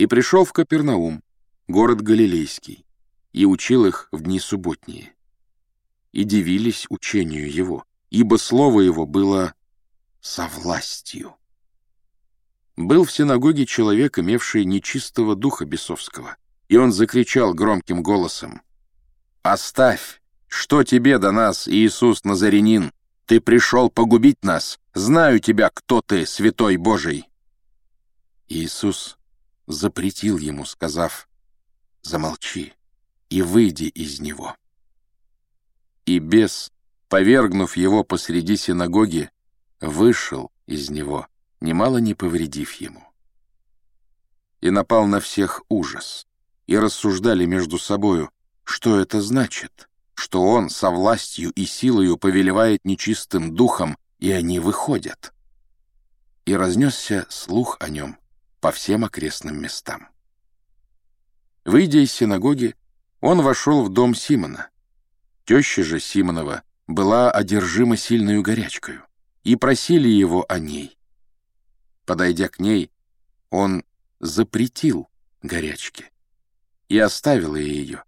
И пришел в Капернаум, город Галилейский, и учил их в дни субботние. И дивились учению его, ибо слово его было со властью. Был в синагоге человек, имевший нечистого духа бесовского, и он закричал громким голосом, «Оставь! Что тебе до нас, Иисус Назарянин? Ты пришел погубить нас! Знаю тебя, кто ты, святой Божий!» Иисус запретил ему, сказав, «Замолчи и выйди из него». И бес, повергнув его посреди синагоги, вышел из него, немало не повредив ему. И напал на всех ужас, и рассуждали между собою, что это значит, что он со властью и силою повелевает нечистым духом, и они выходят. И разнесся слух о нем по всем окрестным местам. Выйдя из синагоги, он вошел в дом Симона. Теща же Симонова была одержима сильную горячкою, и просили его о ней. Подойдя к ней, он запретил горячке и оставила ее.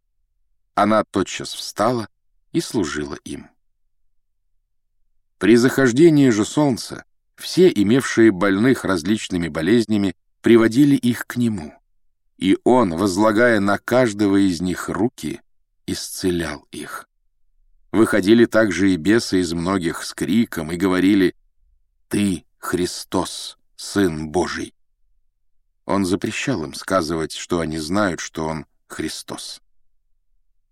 Она тотчас встала и служила им. При захождении же солнца все, имевшие больных различными болезнями, приводили их к нему, и он, возлагая на каждого из них руки, исцелял их. Выходили также и бесы из многих с криком и говорили «Ты, Христос, Сын Божий». Он запрещал им сказывать, что они знают, что Он Христос.